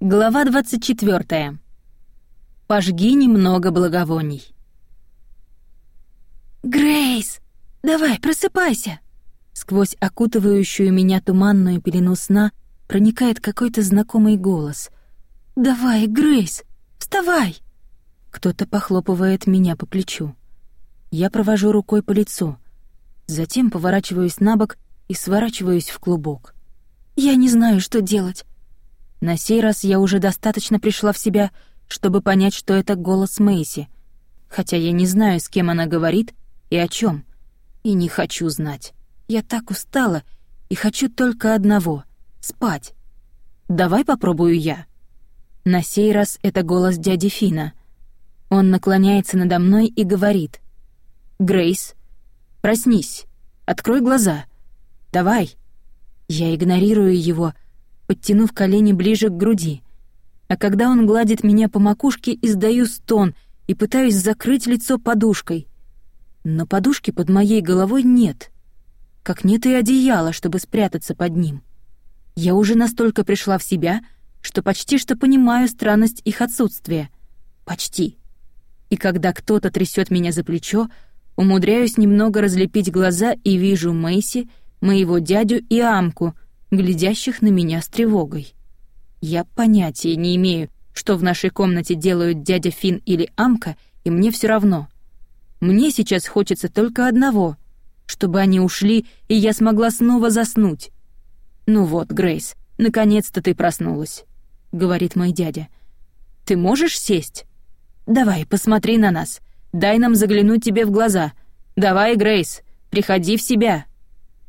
Глава 24. Пожги немного благовоний. «Грейс, давай, просыпайся!» Сквозь окутывающую меня туманную пелену сна проникает какой-то знакомый голос. «Давай, Грейс, вставай!» Кто-то похлопывает меня по плечу. Я провожу рукой по лицу. Затем поворачиваюсь на бок и сворачиваюсь в клубок. «Я не знаю, что делать. На сей раз я уже достаточно пришла в себя, чтобы понять, что это голос Мэйси, хотя я не знаю, с кем она говорит и о чем, и не хочу знать. Я так устала и хочу только одного — спать. Давай попробую я. На сей раз это голос дяди Фина. Он наклоняется надо мной и говорит. «Грейс, проснись, открой глаза. Давай». Я игнорирую его — подтянув колени ближе к груди. А когда он гладит меня по макушке, издаю стон и пытаюсь закрыть лицо подушкой. Но подушки под моей головой нет. Как нет и одеяла, чтобы спрятаться под ним. Я уже настолько пришла в себя, что почти что понимаю странность их отсутствия. Почти. И когда кто-то трясет меня за плечо, умудряюсь немного разлепить глаза и вижу Мэйси, моего дядю и Амку — глядящих на меня с тревогой. Я понятия не имею, что в нашей комнате делают дядя Фин или Амка, и мне все равно. Мне сейчас хочется только одного, чтобы они ушли, и я смогла снова заснуть. «Ну вот, Грейс, наконец-то ты проснулась», — говорит мой дядя. «Ты можешь сесть? Давай, посмотри на нас. Дай нам заглянуть тебе в глаза. Давай, Грейс, приходи в себя».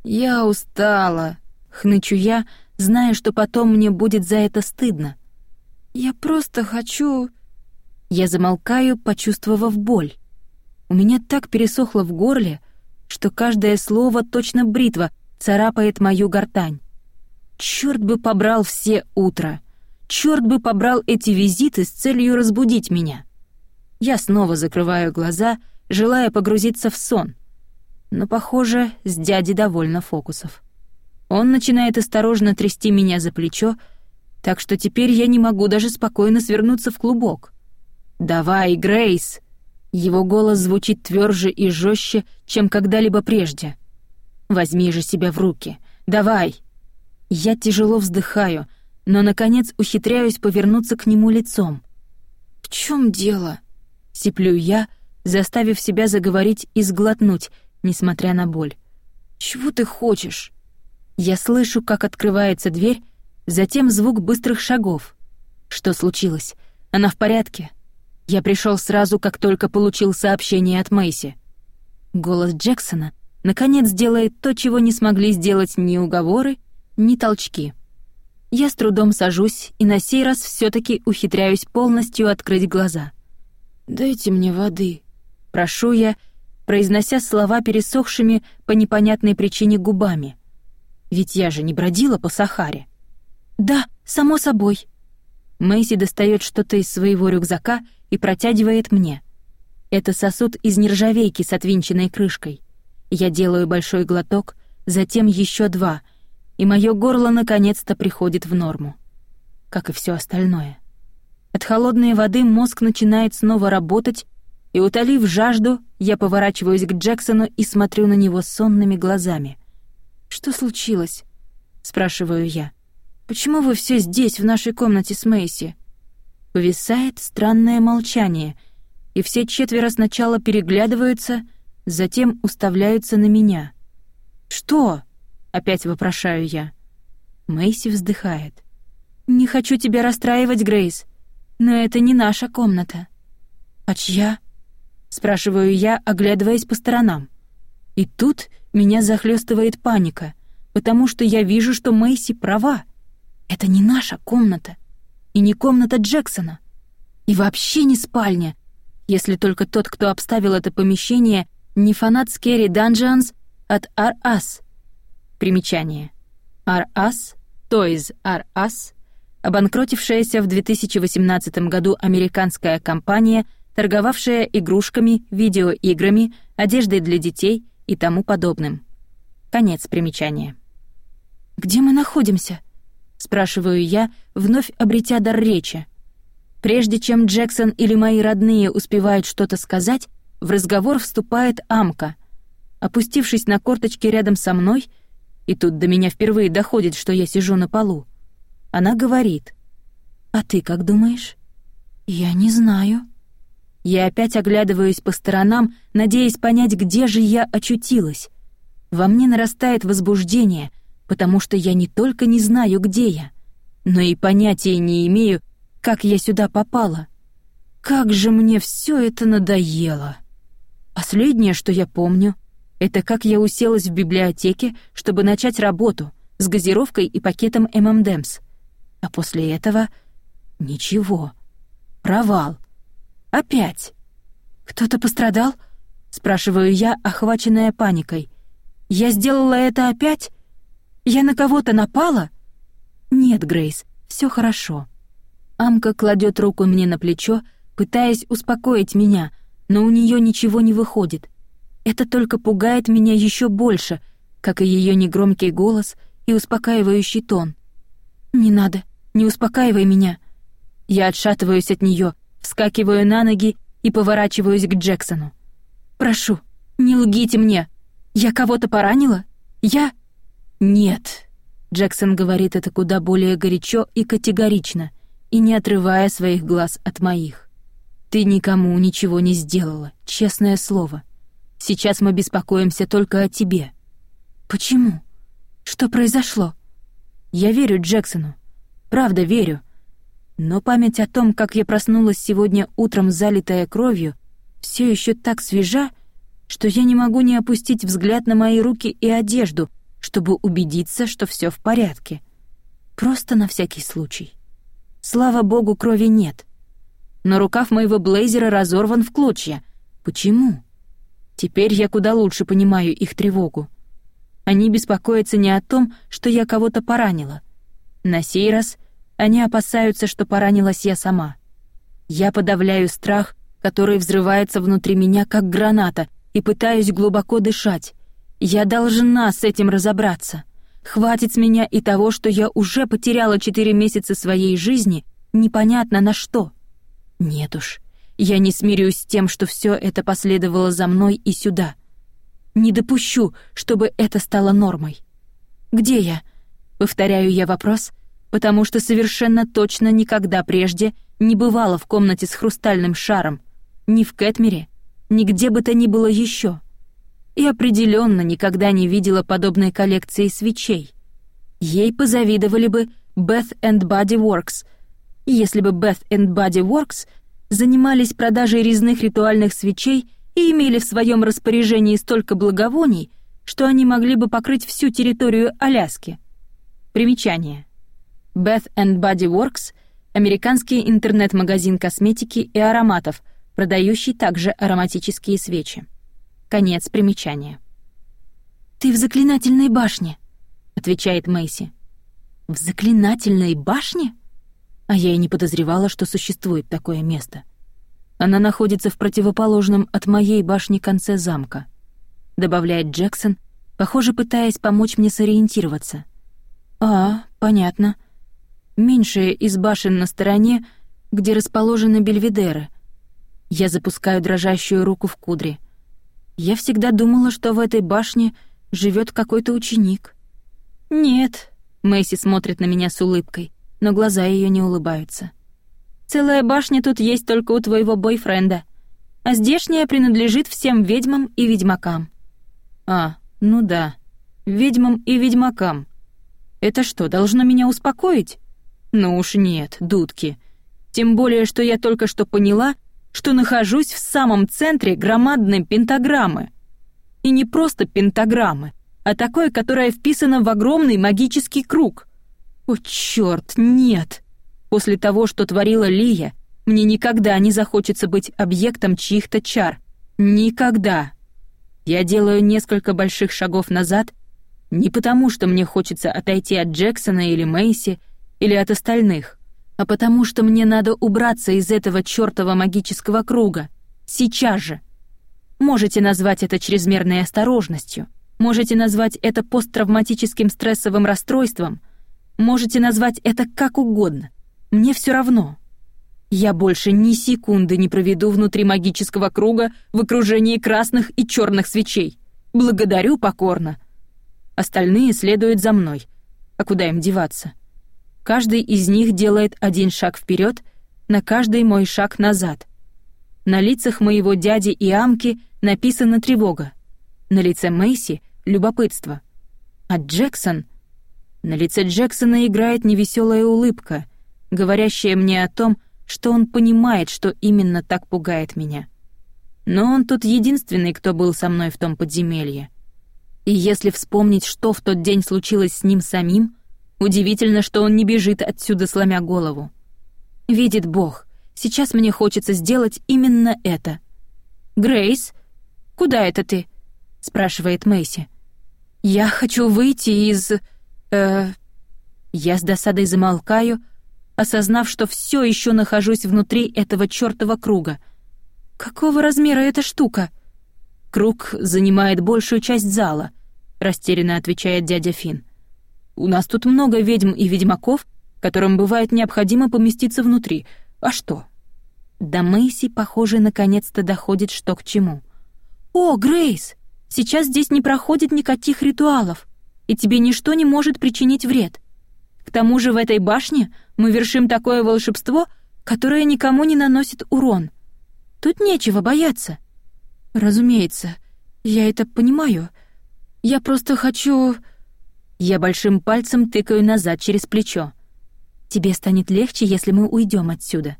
«Я устала», Хнычу я, зная, что потом мне будет за это стыдно. «Я просто хочу...» Я замолкаю, почувствовав боль. У меня так пересохло в горле, что каждое слово, точно бритва, царапает мою гортань. Чёрт бы побрал все утро. Чёрт бы побрал эти визиты с целью разбудить меня. Я снова закрываю глаза, желая погрузиться в сон. Но, похоже, с дядей довольно фокусов. Он начинает осторожно трясти меня за плечо, так что теперь я не могу даже спокойно свернуться в клубок. «Давай, Грейс!» Его голос звучит тверже и жестче, чем когда-либо прежде. «Возьми же себя в руки! Давай!» Я тяжело вздыхаю, но, наконец, ухитряюсь повернуться к нему лицом. «В чем дело?» — сиплю я, заставив себя заговорить и сглотнуть, несмотря на боль. «Чего ты хочешь?» Я слышу, как открывается дверь, затем звук быстрых шагов. Что случилось? Она в порядке? Я пришел сразу, как только получил сообщение от Мэйси. Голос Джексона наконец делает то, чего не смогли сделать ни уговоры, ни толчки. Я с трудом сажусь и на сей раз все таки ухитряюсь полностью открыть глаза. «Дайте мне воды», — прошу я, произнося слова пересохшими по непонятной причине губами. Ведь я же не бродила по Сахаре. Да, само собой. Мэйси достает что-то из своего рюкзака и протягивает мне. Это сосуд из нержавейки с отвинченной крышкой. Я делаю большой глоток, затем еще два, и мое горло наконец-то приходит в норму. Как и все остальное. От холодной воды мозг начинает снова работать, и, утолив жажду, я поворачиваюсь к Джексону и смотрю на него сонными глазами. «Что случилось?» — спрашиваю я. «Почему вы все здесь, в нашей комнате с Мэйси?» Повисает странное молчание, и все четверо сначала переглядываются, затем уставляются на меня. «Что?» — опять вопрошаю я. Мэйси вздыхает. «Не хочу тебя расстраивать, Грейс, но это не наша комната». «А чья?» — спрашиваю я, оглядываясь по сторонам. И тут меня захлестывает паника, потому что я вижу, что Мэйси права. Это не наша комната. И не комната Джексона. И вообще не спальня, если только тот, кто обставил это помещение, не фанат Scary Dungeons от R.Us. Примечание. R.Us, Toys R.Us, обанкротившаяся в 2018 году американская компания, торговавшая игрушками, видеоиграми, одеждой для детей и тому подобным. Конец примечания. «Где мы находимся?» спрашиваю я, вновь обретя дар речи. Прежде чем Джексон или мои родные успевают что-то сказать, в разговор вступает Амка. Опустившись на корточки рядом со мной, и тут до меня впервые доходит, что я сижу на полу, она говорит. «А ты как думаешь?» «Я не знаю». Я опять оглядываюсь по сторонам, надеясь понять, где же я очутилась. Во мне нарастает возбуждение, потому что я не только не знаю, где я, но и понятия не имею, как я сюда попала. Как же мне все это надоело. Последнее, что я помню, это как я уселась в библиотеке, чтобы начать работу с газировкой и пакетом M&M's. А после этого — ничего. Провал. Опять. «Кто-то пострадал?» — спрашиваю я, охваченная паникой. «Я сделала это опять? Я на кого-то напала?» «Нет, Грейс, все хорошо». Амка кладет руку мне на плечо, пытаясь успокоить меня, но у нее ничего не выходит. Это только пугает меня еще больше, как и ее негромкий голос и успокаивающий тон. «Не надо, не успокаивай меня». Я отшатываюсь от нее, вскакиваю на ноги и поворачиваюсь к Джексону. «Прошу, не лгите мне. Я кого-то поранила? Я...» «Нет», — Джексон говорит это куда более горячо и категорично, и не отрывая своих глаз от моих. «Ты никому ничего не сделала, честное слово. Сейчас мы беспокоимся только о тебе». «Почему? Что произошло?» «Я верю Джексону. Правда верю. Но память о том, как я проснулась сегодня утром, залитая кровью, все еще так свежа, что я не могу не опустить взгляд на мои руки и одежду, чтобы убедиться, что все в порядке. Просто на всякий случай. Слава богу, крови нет. Но рукав моего блейзера разорван в клочья. Почему? Теперь я куда лучше понимаю их тревогу. Они беспокоятся не о том, что я кого-то поранила. На сей раз они опасаются, что поранилась я сама. Я подавляю страх, который взрывается внутри меня, как граната, и пытаюсь глубоко дышать. Я должна с этим разобраться. Хватит с меня и того, что я уже потеряла четыре месяца своей жизни, непонятно на что. Нет уж, я не смирюсь с тем, что все это последовало за мной и сюда. Не допущу, чтобы это стало нормой. «Где я?» — повторяю я вопрос, потому что совершенно точно никогда прежде не бывала в комнате с хрустальным шаром, ни в Кэтмере, ни где бы то ни было еще и определенно никогда не видела подобной коллекции свечей. Ей позавидовали бы Bath and Body Works, если бы Bath and Body Works занимались продажей резных ритуальных свечей и имели в своем распоряжении столько благовоний, что они могли бы покрыть всю территорию Аляски. Примечание. Bath and Body Works — американский интернет-магазин косметики и ароматов, продающий также ароматические свечи. Конец примечания. «Ты в заклинательной башне», — отвечает Мэйси. «В заклинательной башне?» А я и не подозревала, что существует такое место. Она находится в противоположном от моей башни конце замка, добавляет Джексон, похоже, пытаясь помочь мне сориентироваться. А, понятно. Меньшая из башен на стороне, где расположены бельведеры. Я запускаю дрожащую руку в кудри — я всегда думала, что в этой башне живет какой-то ученик. Нет, Мэйси смотрит на меня с улыбкой, но глаза ее не улыбаются. Целая башня тут есть только у твоего бойфренда, а здешняя принадлежит всем ведьмам и ведьмакам. А, ну да, ведьмам и ведьмакам. Это что, должно меня успокоить? Ну уж нет, дудки. Тем более, что я только что поняла, что нахожусь в самом центре громадной пентаграммы. И не просто пентаграммы, а такой, которая вписана в огромный магический круг. О, черт, нет! После того, что творила Лия, мне никогда не захочется быть объектом чьих-то чар. Никогда. Я делаю несколько больших шагов назад, не потому, что мне хочется отойти от Джексона или Мейси, или от остальных а потому что мне надо убраться из этого чёртова магического круга. Сейчас же. Можете назвать это чрезмерной осторожностью, можете назвать это посттравматическим стрессовым расстройством, Можете назвать это как угодно. Мне все равно. Я больше ни секунды не проведу внутри магического круга в окружении красных и черных свечей. Благодарю покорно. Остальные следуют за мной. А куда им деваться? Каждый из них делает один шаг вперед, на каждый мой шаг назад. На лицах моего дяди и амки написана тревога. На лице Мэйси — любопытство. А Джексон... На лице Джексона играет невеселая улыбка, говорящая мне о том, что он понимает, что именно так пугает меня. Но он тут единственный, кто был со мной в том подземелье. И если вспомнить, что в тот день случилось с ним самим, удивительно, что он не бежит отсюда, сломя голову. Видит Бог, сейчас мне хочется сделать именно это. «Грейс, куда это ты?» — спрашивает Мэйси. «Я хочу выйти из... э...» Я с досадой замолкаю, осознав, что все еще нахожусь внутри этого чёртова круга. Какого размера эта штука? Круг занимает большую часть зала, растерянно отвечает дядя Фин. У нас тут много ведьм и ведьмаков, которым бывает необходимо поместиться внутри. А что? До Мэйси, похоже, наконец-то доходит, что к чему. «О, Грейс, сейчас здесь не проходит никаких ритуалов, и тебе ничто не может причинить вред. К тому же в этой башне мы вершим такое волшебство, которое никому не наносит урон. Тут нечего бояться. Разумеется, я это понимаю. Я просто хочу... Я большим пальцем тыкаю назад через плечо. Тебе станет легче, если мы уйдем отсюда,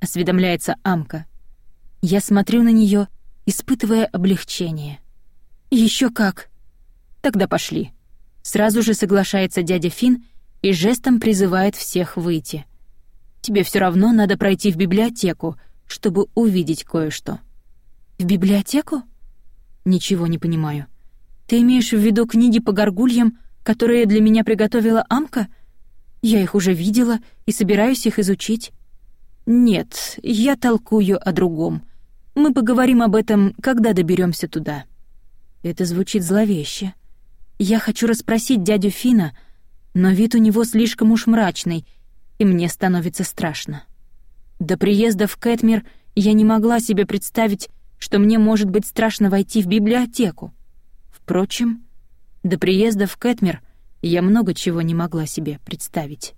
осведомляется Амка. Я смотрю на нее, испытывая облегчение. Еще как. Тогда пошли. Сразу же соглашается дядя Фин и жестом призывает всех выйти. Тебе все равно надо пройти в библиотеку, чтобы увидеть кое-что. В библиотеку? Ничего не понимаю. Ты имеешь в виду книги по горгульям, которые для меня приготовила Амка? Я их уже видела и собираюсь их изучить. Нет, я толкую о другом. Мы поговорим об этом, когда доберемся туда. Это звучит зловеще. Я хочу расспросить дядю Фина, но вид у него слишком уж мрачный, и мне становится страшно. До приезда в Кэтмир я не могла себе представить, что мне может быть страшно войти в библиотеку. Впрочем, до приезда в Кэтмир я много чего не могла себе представить.